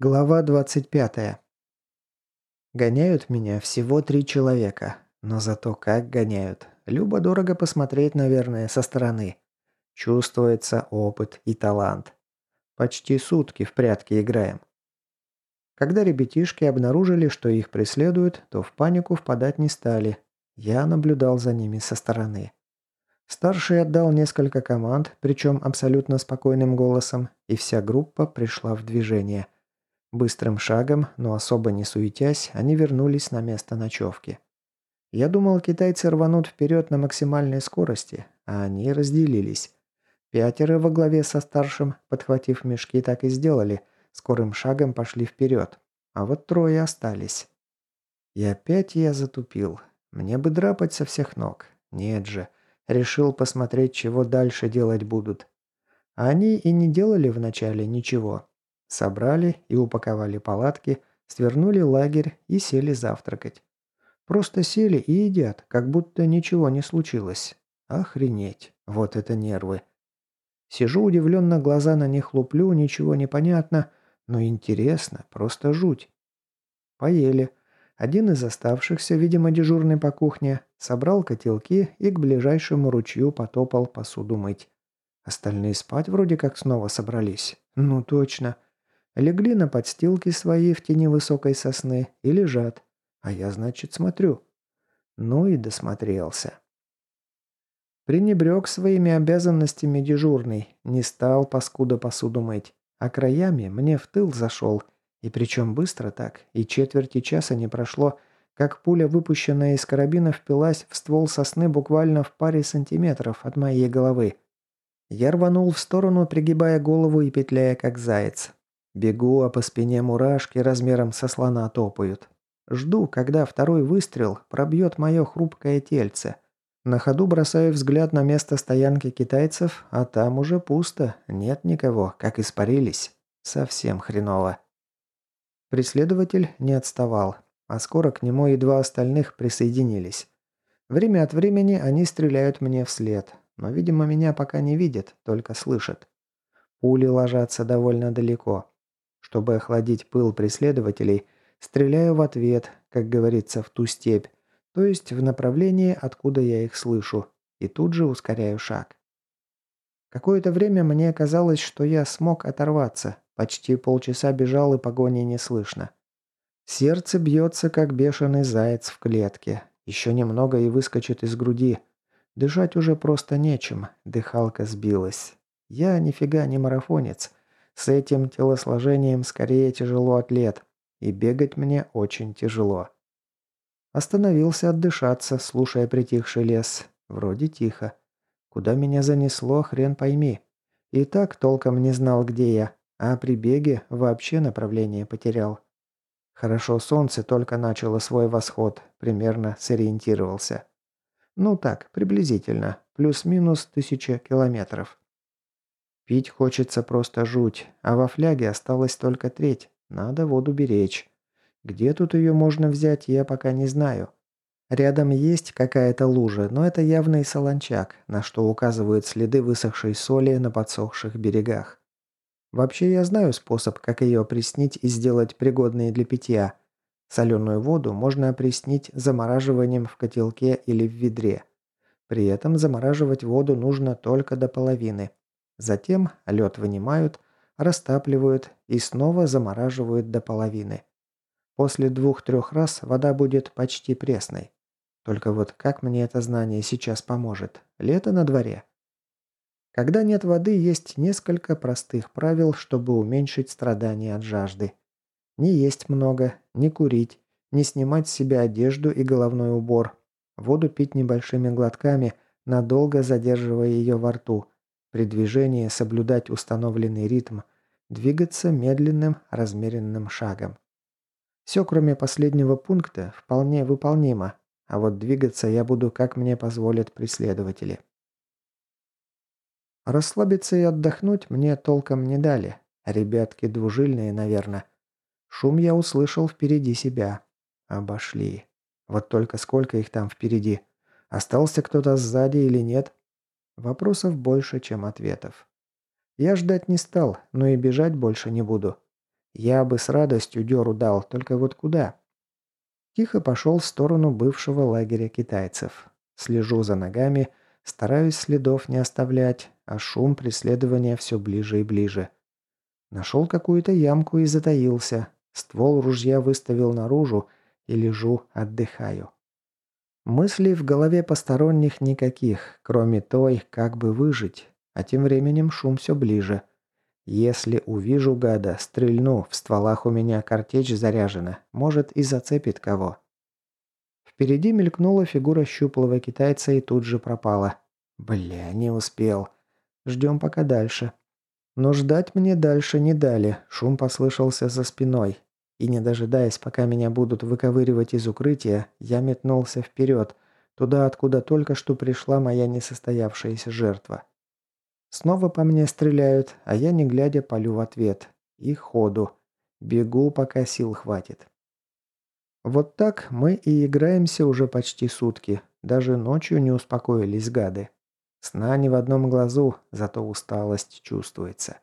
Глава 25. Гоняют меня всего три человека. Но зато как гоняют. Любо-дорого посмотреть, наверное, со стороны. Чувствуется опыт и талант. Почти сутки в прятки играем. Когда ребятишки обнаружили, что их преследуют, то в панику впадать не стали. Я наблюдал за ними со стороны. Старший отдал несколько команд, причем абсолютно спокойным голосом, и вся группа пришла в движение – Быстрым шагом, но особо не суетясь, они вернулись на место ночевки. Я думал, китайцы рванут вперед на максимальной скорости, а они разделились. Пятеро во главе со старшим, подхватив мешки, так и сделали, скорым шагом пошли вперед, а вот трое остались. И опять я затупил. Мне бы драпать со всех ног. Нет же. Решил посмотреть, чего дальше делать будут. Они и не делали вначале ничего. Собрали и упаковали палатки, свернули лагерь и сели завтракать. Просто сели и едят, как будто ничего не случилось. Охренеть, вот это нервы. Сижу удивленно, глаза на них луплю, ничего не понятно, но интересно, просто жуть. Поели. Один из оставшихся, видимо, дежурный по кухне, собрал котелки и к ближайшему ручью потопал посуду мыть. Остальные спать вроде как снова собрались. Ну точно. Легли на подстилки свои в тени высокой сосны и лежат. А я, значит, смотрю. Ну и досмотрелся. Пренебрег своими обязанностями дежурный, не стал паскуда посуду мыть, а краями мне в тыл зашел, и причем быстро так, и четверти часа не прошло, как пуля, выпущенная из карабина, впилась в ствол сосны буквально в паре сантиметров от моей головы. Я рванул в сторону, пригибая голову и петляя, как заяц. Бегу, а по спине мурашки размером со слона топают. Жду, когда второй выстрел пробьет мое хрупкое тельце. На ходу бросаю взгляд на место стоянки китайцев, а там уже пусто, нет никого, как испарились. Совсем хреново. Преследователь не отставал, а скоро к нему и два остальных присоединились. Время от времени они стреляют мне вслед, но, видимо, меня пока не видят, только слышат. Пули ложатся довольно далеко. Чтобы охладить пыл преследователей, стреляю в ответ, как говорится, в ту степь, то есть в направлении, откуда я их слышу, и тут же ускоряю шаг. Какое-то время мне казалось, что я смог оторваться. Почти полчаса бежал и погони не слышно. Сердце бьется, как бешеный заяц в клетке. Еще немного и выскочит из груди. Дышать уже просто нечем, дыхалка сбилась. Я нифига не марафонец. С этим телосложением скорее тяжело атлет, и бегать мне очень тяжело. Остановился отдышаться, слушая притихший лес. Вроде тихо. Куда меня занесло, хрен пойми. И так толком не знал, где я, а при беге вообще направление потерял. Хорошо, солнце только начало свой восход, примерно сориентировался. Ну так, приблизительно, плюс-минус тысяча километров. Пить хочется просто жуть, а во фляге осталась только треть. Надо воду беречь. Где тут ее можно взять, я пока не знаю. Рядом есть какая-то лужа, но это явный солончак, на что указывают следы высохшей соли на подсохших берегах. Вообще я знаю способ, как ее опреснить и сделать пригодной для питья. Соленую воду можно опреснить замораживанием в котелке или в ведре. При этом замораживать воду нужно только до половины, Затем лед вынимают, растапливают и снова замораживают до половины. После двух-трех раз вода будет почти пресной. Только вот как мне это знание сейчас поможет? Лето на дворе. Когда нет воды, есть несколько простых правил, чтобы уменьшить страдания от жажды. Не есть много, не курить, не снимать с себя одежду и головной убор. Воду пить небольшими глотками, надолго задерживая ее во рту – при движении соблюдать установленный ритм, двигаться медленным, размеренным шагом. Все, кроме последнего пункта, вполне выполнимо, а вот двигаться я буду, как мне позволят преследователи. Расслабиться и отдохнуть мне толком не дали. Ребятки двужильные, наверное. Шум я услышал впереди себя. Обошли. Вот только сколько их там впереди. Остался кто-то сзади или нет? Вопросов больше, чем ответов. Я ждать не стал, но и бежать больше не буду. Я бы с радостью дёру дал, только вот куда? Тихо пошел в сторону бывшего лагеря китайцев. Слежу за ногами, стараюсь следов не оставлять, а шум преследования все ближе и ближе. Нашел какую-то ямку и затаился. Ствол ружья выставил наружу и лежу, отдыхаю. Мыслей в голове посторонних никаких, кроме той, как бы выжить. А тем временем шум все ближе. Если увижу гада, стрельну, в стволах у меня картечь заряжена, может и зацепит кого. Впереди мелькнула фигура щуплого китайца и тут же пропала. Бля, не успел. Ждем пока дальше. Но ждать мне дальше не дали, шум послышался за спиной. И не дожидаясь, пока меня будут выковыривать из укрытия, я метнулся вперед, туда, откуда только что пришла моя несостоявшаяся жертва. Снова по мне стреляют, а я не глядя полю в ответ. И ходу. Бегу, пока сил хватит. Вот так мы и играемся уже почти сутки. Даже ночью не успокоились гады. Сна ни в одном глазу, зато усталость чувствуется.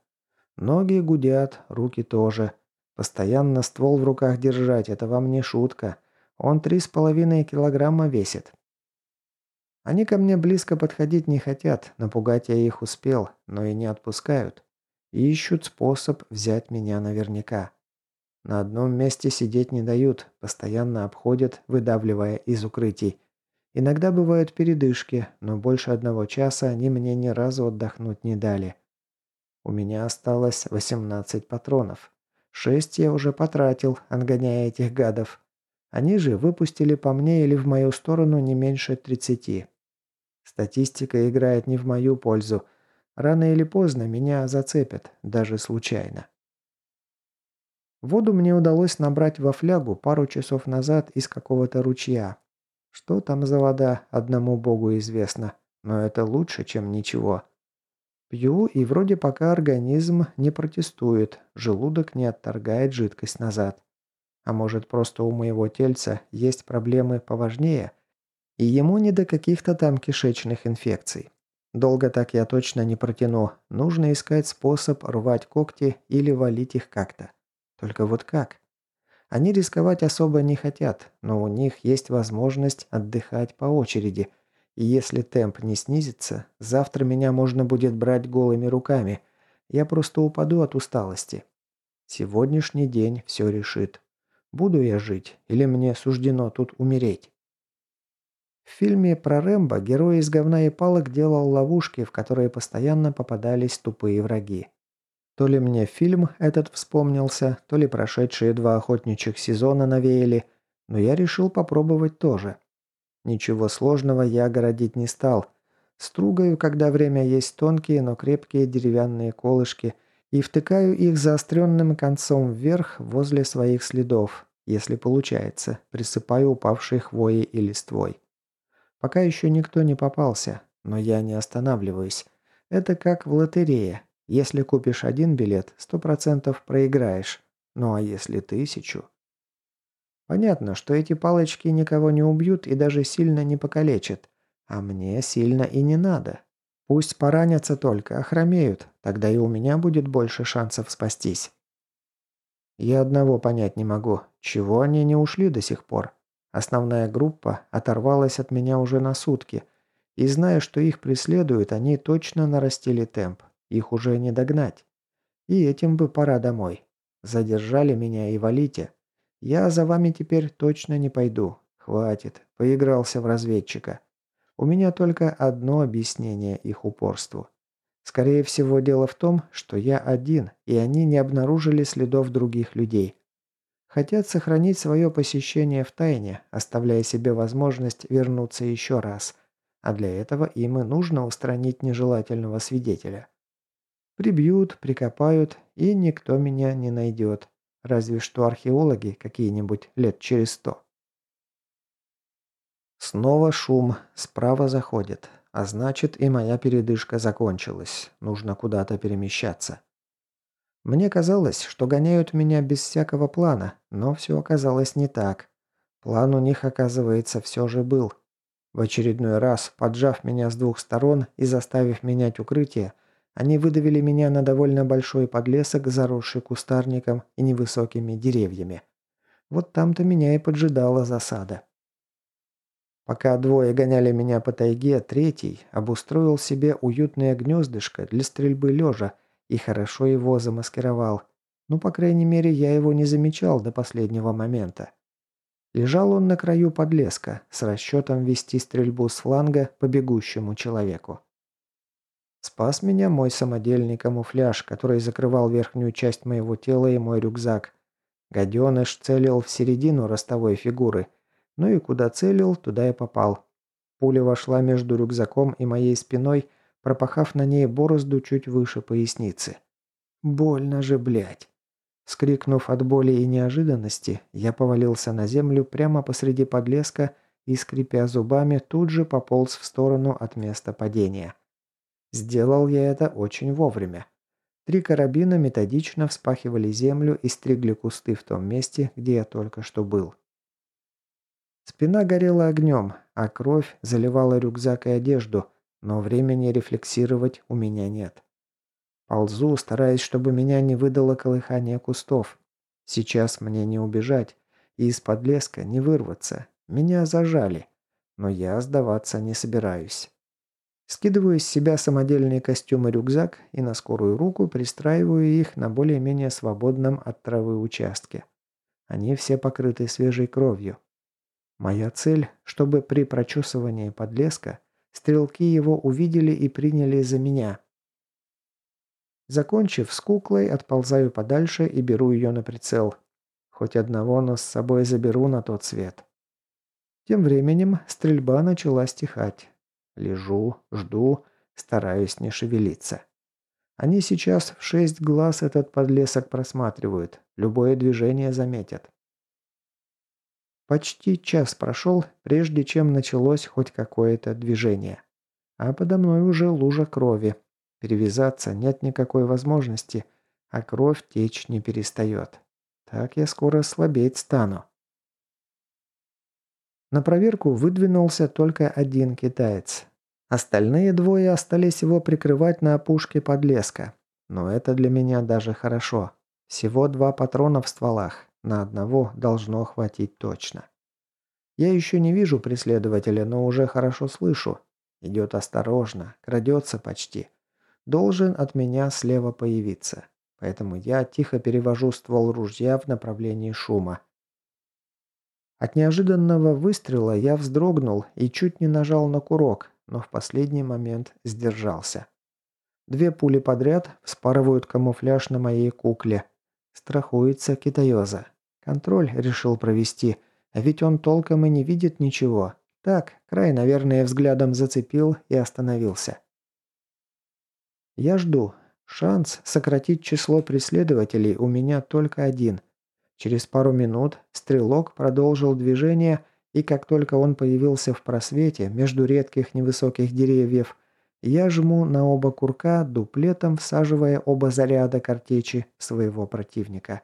Ноги гудят, руки тоже. Постоянно ствол в руках держать – это вам не шутка. Он три с половиной килограмма весит. Они ко мне близко подходить не хотят, напугать я их успел, но и не отпускают. Ищут способ взять меня наверняка. На одном месте сидеть не дают, постоянно обходят, выдавливая из укрытий. Иногда бывают передышки, но больше одного часа они мне ни разу отдохнуть не дали. У меня осталось 18 патронов. Шесть я уже потратил, отгоняя этих гадов. Они же выпустили по мне или в мою сторону не меньше 30. Статистика играет не в мою пользу. Рано или поздно меня зацепят, даже случайно. Воду мне удалось набрать во флягу пару часов назад из какого-то ручья, что там за вода, одному богу известно. Но это лучше, чем ничего. Пью, и вроде пока организм не протестует, желудок не отторгает жидкость назад. А может, просто у моего тельца есть проблемы поважнее, и ему не до каких-то там кишечных инфекций. Долго так я точно не протяну. Нужно искать способ рвать когти или валить их как-то. Только вот как? Они рисковать особо не хотят, но у них есть возможность отдыхать по очереди. И если темп не снизится, завтра меня можно будет брать голыми руками. Я просто упаду от усталости. Сегодняшний день все решит. Буду я жить или мне суждено тут умереть? В фильме про Рэмбо герой из говна и палок делал ловушки, в которые постоянно попадались тупые враги. То ли мне фильм этот вспомнился, то ли прошедшие два охотничьих сезона навеяли, но я решил попробовать тоже. Ничего сложного я огородить не стал. Стругаю, когда время есть тонкие, но крепкие деревянные колышки, и втыкаю их заостренным концом вверх возле своих следов, если получается, присыпаю упавшей хвоей и листвой. Пока еще никто не попался, но я не останавливаюсь. Это как в лотерее. Если купишь один билет, сто процентов проиграешь. Ну а если тысячу? Понятно, что эти палочки никого не убьют и даже сильно не покалечат. А мне сильно и не надо. Пусть поранятся только, охромеют. Тогда и у меня будет больше шансов спастись. Я одного понять не могу. Чего они не ушли до сих пор? Основная группа оторвалась от меня уже на сутки. И зная, что их преследуют, они точно нарастили темп. Их уже не догнать. И этим бы пора домой. Задержали меня и валите. Я за вами теперь точно не пойду. Хватит. Поигрался в разведчика. У меня только одно объяснение их упорству. Скорее всего, дело в том, что я один, и они не обнаружили следов других людей. Хотят сохранить свое посещение в тайне, оставляя себе возможность вернуться еще раз. А для этого им и нужно устранить нежелательного свидетеля. Прибьют, прикопают, и никто меня не найдет. Разве что археологи какие-нибудь лет через сто. Снова шум. Справа заходит. А значит, и моя передышка закончилась. Нужно куда-то перемещаться. Мне казалось, что гоняют меня без всякого плана, но все оказалось не так. План у них, оказывается, все же был. В очередной раз, поджав меня с двух сторон и заставив менять укрытие, Они выдавили меня на довольно большой подлесок, заросший кустарником и невысокими деревьями. Вот там-то меня и поджидала засада. Пока двое гоняли меня по тайге, третий обустроил себе уютное гнездышко для стрельбы лежа и хорошо его замаскировал. Ну, по крайней мере, я его не замечал до последнего момента. Лежал он на краю подлеска, с расчетом вести стрельбу с фланга по бегущему человеку. Спас меня мой самодельный камуфляж, который закрывал верхнюю часть моего тела и мой рюкзак. Гаденыш целил в середину ростовой фигуры. Ну и куда целил, туда и попал. Пуля вошла между рюкзаком и моей спиной, пропахав на ней борозду чуть выше поясницы. Больно же, блядь. Скрикнув от боли и неожиданности, я повалился на землю прямо посреди подлеска и, скрипя зубами, тут же пополз в сторону от места падения. Сделал я это очень вовремя. Три карабина методично вспахивали землю и стригли кусты в том месте, где я только что был. Спина горела огнем, а кровь заливала рюкзак и одежду, но времени рефлексировать у меня нет. Ползу, стараясь, чтобы меня не выдало колыхание кустов. Сейчас мне не убежать, и из-под леска не вырваться. Меня зажали, но я сдаваться не собираюсь. Скидываю с себя самодельный костюм и рюкзак и на скорую руку пристраиваю их на более-менее свободном от травы участке. Они все покрыты свежей кровью. Моя цель, чтобы при прочесывании подлеска стрелки его увидели и приняли за меня – Закончив с куклой, отползаю подальше и беру ее на прицел. Хоть одного, но с собой заберу на тот свет. Тем временем стрельба начала стихать. Лежу, жду, стараюсь не шевелиться. Они сейчас в шесть глаз этот подлесок просматривают, любое движение заметят. Почти час прошел, прежде чем началось хоть какое-то движение. А подо мной уже лужа крови, Перевязаться нет никакой возможности, а кровь течь не перестает. Так я скоро слабеть стану. На проверку выдвинулся только один китаец. Остальные двое остались его прикрывать на опушке подлеска. Но это для меня даже хорошо. Всего два патрона в стволах. На одного должно хватить точно. Я еще не вижу преследователя, но уже хорошо слышу. Идет осторожно, крадется почти должен от меня слева появиться. Поэтому я тихо перевожу ствол ружья в направлении шума. От неожиданного выстрела я вздрогнул и чуть не нажал на курок, но в последний момент сдержался. Две пули подряд вспарывают камуфляж на моей кукле. Страхуется китаёза. Контроль решил провести, а ведь он толком и не видит ничего. Так, край, наверное, взглядом зацепил и остановился. Я жду. Шанс сократить число преследователей у меня только один. Через пару минут стрелок продолжил движение, и как только он появился в просвете между редких невысоких деревьев, я жму на оба курка, дуплетом всаживая оба заряда картечи своего противника.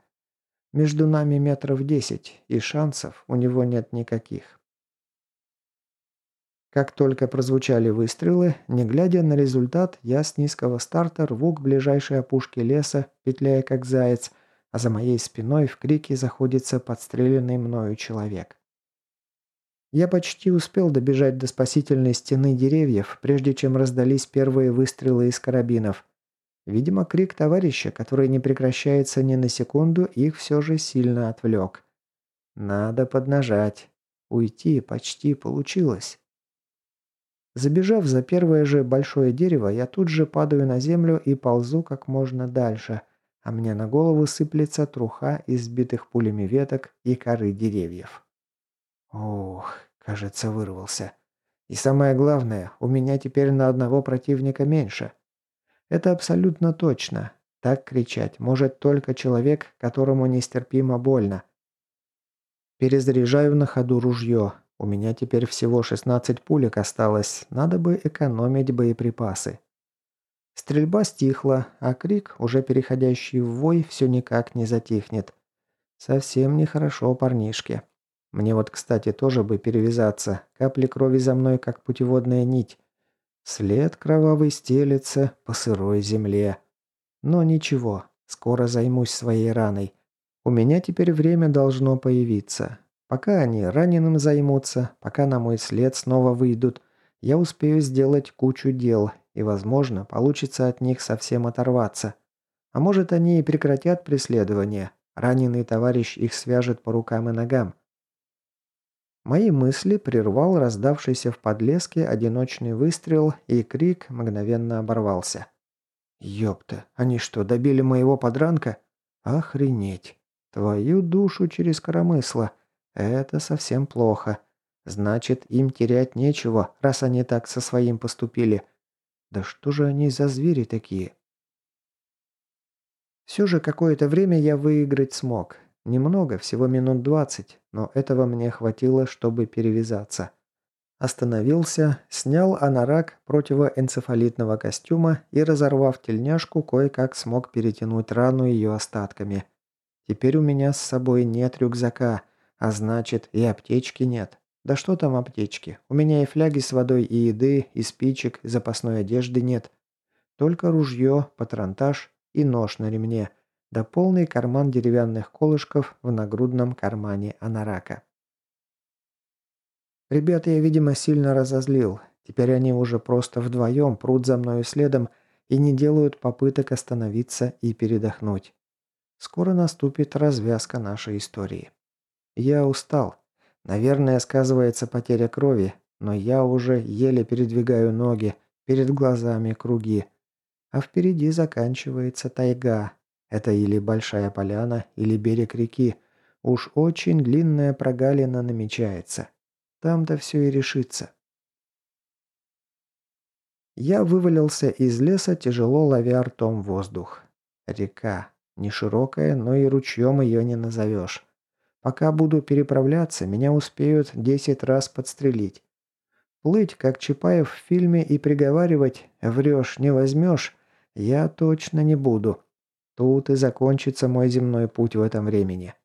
Между нами метров десять, и шансов у него нет никаких. Как только прозвучали выстрелы, не глядя на результат, я с низкого старта рву к ближайшей опушке леса, петляя как заяц, а за моей спиной в крике заходится подстреленный мною человек. Я почти успел добежать до спасительной стены деревьев, прежде чем раздались первые выстрелы из карабинов. Видимо, крик товарища, который не прекращается ни на секунду, их все же сильно отвлек. Надо поднажать. Уйти почти получилось. Забежав за первое же большое дерево, я тут же падаю на землю и ползу как можно дальше, а мне на голову сыплется труха из сбитых пулями веток и коры деревьев. Ох, кажется, вырвался. И самое главное, у меня теперь на одного противника меньше. Это абсолютно точно. Так кричать может только человек, которому нестерпимо больно. Перезаряжаю на ходу ружье, у меня теперь всего 16 пулек осталось, надо бы экономить боеприпасы. Стрельба стихла, а крик, уже переходящий в вой, все никак не затихнет. Совсем нехорошо парнишке. Мне вот, кстати, тоже бы перевязаться. Капли крови за мной, как путеводная нить. След кровавый стелется по сырой земле. Но ничего, скоро займусь своей раной. У меня теперь время должно появиться. Пока они раненым займутся, пока на мой след снова выйдут, я успею сделать кучу дел, и, возможно, получится от них совсем оторваться. А может, они и прекратят преследование. Раненый товарищ их свяжет по рукам и ногам. Мои мысли прервал раздавшийся в подлеске одиночный выстрел, и крик мгновенно оборвался. «Ёпта, они что, добили моего подранка? Охренеть! Твою душу через коромысло! Это совсем плохо. Значит, им терять нечего, раз они так со своим поступили. Да что же они за звери такие?» Все же какое-то время я выиграть смог. Немного, всего минут двадцать, но этого мне хватило, чтобы перевязаться. Остановился, снял анорак противоэнцефалитного костюма и, разорвав тельняшку, кое-как смог перетянуть рану ее остатками. Теперь у меня с собой нет рюкзака, а значит и аптечки нет. Да что там аптечки? У меня и фляги с водой, и еды, и спичек, и запасной одежды нет. Только ружье, патронтаж и нож на ремне – да полный карман деревянных колышков в нагрудном кармане анарака. Ребята я, видимо, сильно разозлил. Теперь они уже просто вдвоем прут за мною следом и не делают попыток остановиться и передохнуть. Скоро наступит развязка нашей истории. Я устал. Наверное, сказывается потеря крови, но я уже еле передвигаю ноги, перед глазами круги. А впереди заканчивается тайга, это или большая поляна, или берег реки. Уж очень длинная прогалина намечается. Там-то все и решится. Я вывалился из леса, тяжело ловя ртом воздух. Река. Не широкая, но и ручьем ее не назовешь. Пока буду переправляться, меня успеют десять раз подстрелить. Плыть, как Чапаев в фильме, и приговаривать «врешь, не возьмешь» я точно не буду. Тут и закончится мой земной путь в этом времени.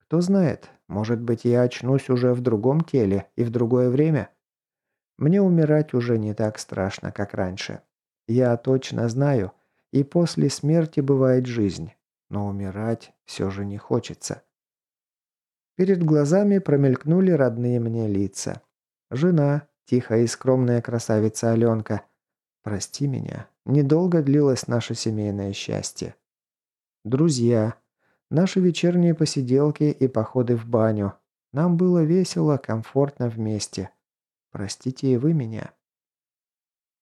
Кто знает, может быть, я очнусь уже в другом теле и в другое время. Мне умирать уже не так страшно, как раньше. Я точно знаю, и после смерти бывает жизнь, но умирать все же не хочется. Перед глазами промелькнули родные мне лица. Жена, тихая и скромная красавица Аленка. Прости меня, недолго длилось наше семейное счастье. Друзья. Наши вечерние посиделки и походы в баню. Нам было весело, комфортно вместе. Простите и вы меня.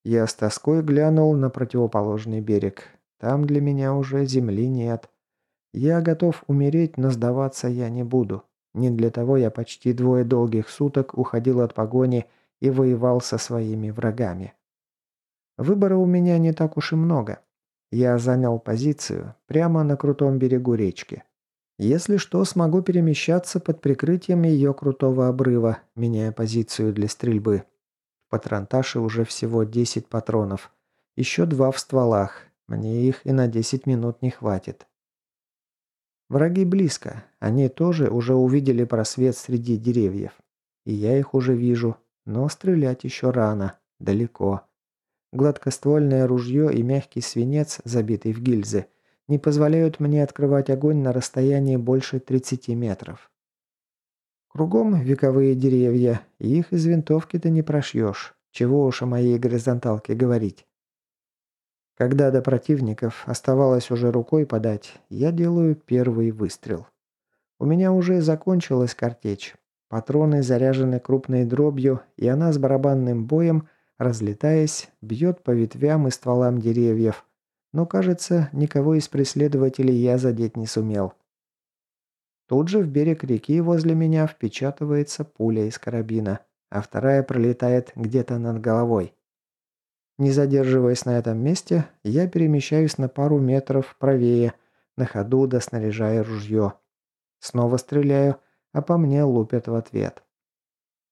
Я с тоской глянул на противоположный берег. Там для меня уже земли нет. Я готов умереть, но сдаваться я не буду. Не для того я почти двое долгих суток уходил от погони и воевал со своими врагами. Выбора у меня не так уж и много. Я занял позицию прямо на крутом берегу речки. Если что, смогу перемещаться под прикрытием ее крутого обрыва, меняя позицию для стрельбы. В патронташе уже всего 10 патронов. Еще два в стволах. Мне их и на 10 минут не хватит. Враги близко. Они тоже уже увидели просвет среди деревьев. И я их уже вижу. Но стрелять еще рано. Далеко. Гладкоствольное ружье и мягкий свинец, забитый в гильзы, не позволяют мне открывать огонь на расстоянии больше 30 метров. Кругом вековые деревья, и их из винтовки ты не прошьешь. Чего уж о моей горизонталке говорить. Когда до противников оставалось уже рукой подать, я делаю первый выстрел. У меня уже закончилась картечь. Патроны заряжены крупной дробью, и она с барабанным боем – разлетаясь, бьет по ветвям и стволам деревьев, но, кажется, никого из преследователей я задеть не сумел. Тут же в берег реки возле меня впечатывается пуля из карабина, а вторая пролетает где-то над головой. Не задерживаясь на этом месте, я перемещаюсь на пару метров правее, на ходу доснаряжая ружье. Снова стреляю, а по мне лупят в ответ.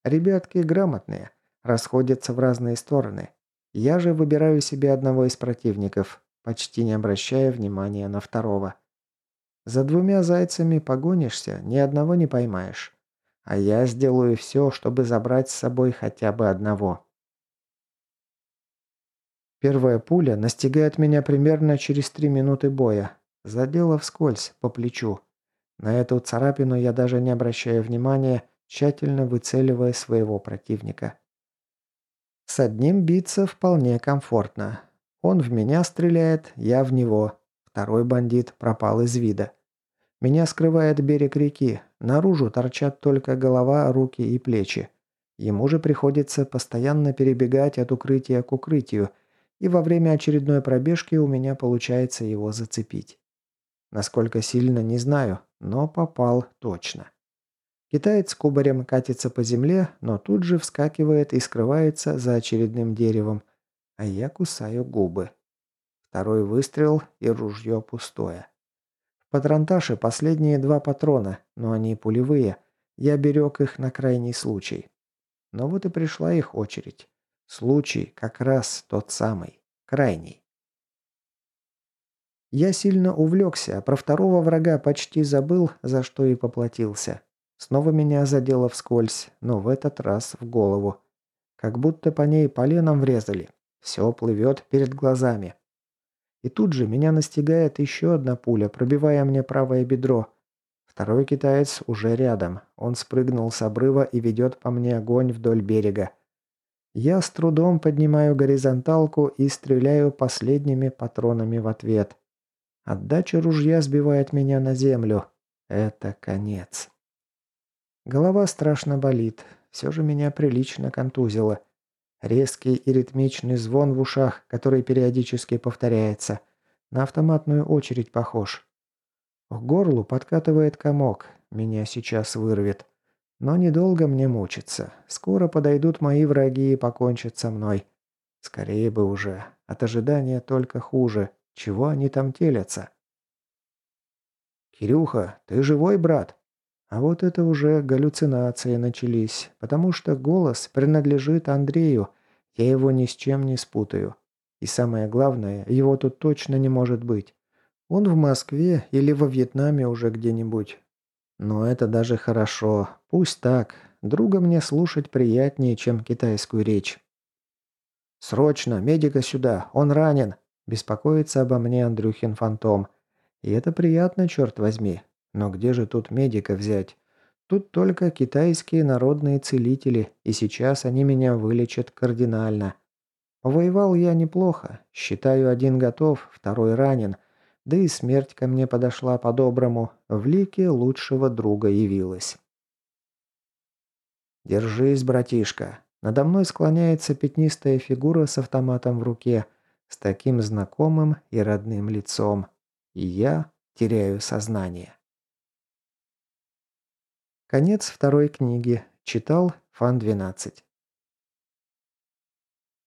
Ребятки грамотные расходятся в разные стороны. Я же выбираю себе одного из противников, почти не обращая внимания на второго. За двумя зайцами погонишься, ни одного не поймаешь. А я сделаю все, чтобы забрать с собой хотя бы одного. Первая пуля настигает меня примерно через три минуты боя. Задела вскользь, по плечу. На эту царапину я даже не обращаю внимания, тщательно выцеливая своего противника. С одним биться вполне комфортно. Он в меня стреляет, я в него. Второй бандит пропал из вида. Меня скрывает берег реки. Наружу торчат только голова, руки и плечи. Ему же приходится постоянно перебегать от укрытия к укрытию, и во время очередной пробежки у меня получается его зацепить. Насколько сильно, не знаю, но попал точно. Китаец кубарем катится по земле, но тут же вскакивает и скрывается за очередным деревом, а я кусаю губы. Второй выстрел и ружье пустое. В патронташе последние два патрона, но они пулевые. Я берег их на крайний случай. Но вот и пришла их очередь. Случай как раз тот самый, крайний. Я сильно увлекся, а про второго врага почти забыл, за что и поплатился. Снова меня задело вскользь, но в этот раз в голову. Как будто по ней поленом врезали. Все плывет перед глазами. И тут же меня настигает еще одна пуля, пробивая мне правое бедро. Второй китаец уже рядом. Он спрыгнул с обрыва и ведет по мне огонь вдоль берега. Я с трудом поднимаю горизонталку и стреляю последними патронами в ответ. Отдача ружья сбивает меня на землю. Это конец. Голова страшно болит. Все же меня прилично контузило. Резкий и ритмичный звон в ушах, который периодически повторяется. На автоматную очередь похож. К горлу подкатывает комок. Меня сейчас вырвет. Но недолго мне мучиться. Скоро подойдут мои враги и покончат со мной. Скорее бы уже. От ожидания только хуже. Чего они там телятся? «Кирюха, ты живой, брат?» А вот это уже галлюцинации начались, потому что голос принадлежит Андрею, я его ни с чем не спутаю. И самое главное, его тут точно не может быть. Он в Москве или во Вьетнаме уже где-нибудь. Но это даже хорошо. Пусть так. Друга мне слушать приятнее, чем китайскую речь. «Срочно! Медика сюда! Он ранен!» Беспокоится обо мне Андрюхин фантом. И это приятно, черт возьми. Но где же тут медика взять? Тут только китайские народные целители, и сейчас они меня вылечат кардинально. Воевал я неплохо. Считаю, один готов, второй ранен. Да и смерть ко мне подошла по-доброму. В лике лучшего друга явилась. «Держись, братишка!» Надо мной склоняется пятнистая фигура с автоматом в руке, с таким знакомым и родным лицом. И я теряю сознание. Конец второй книги. Читал Фан 12.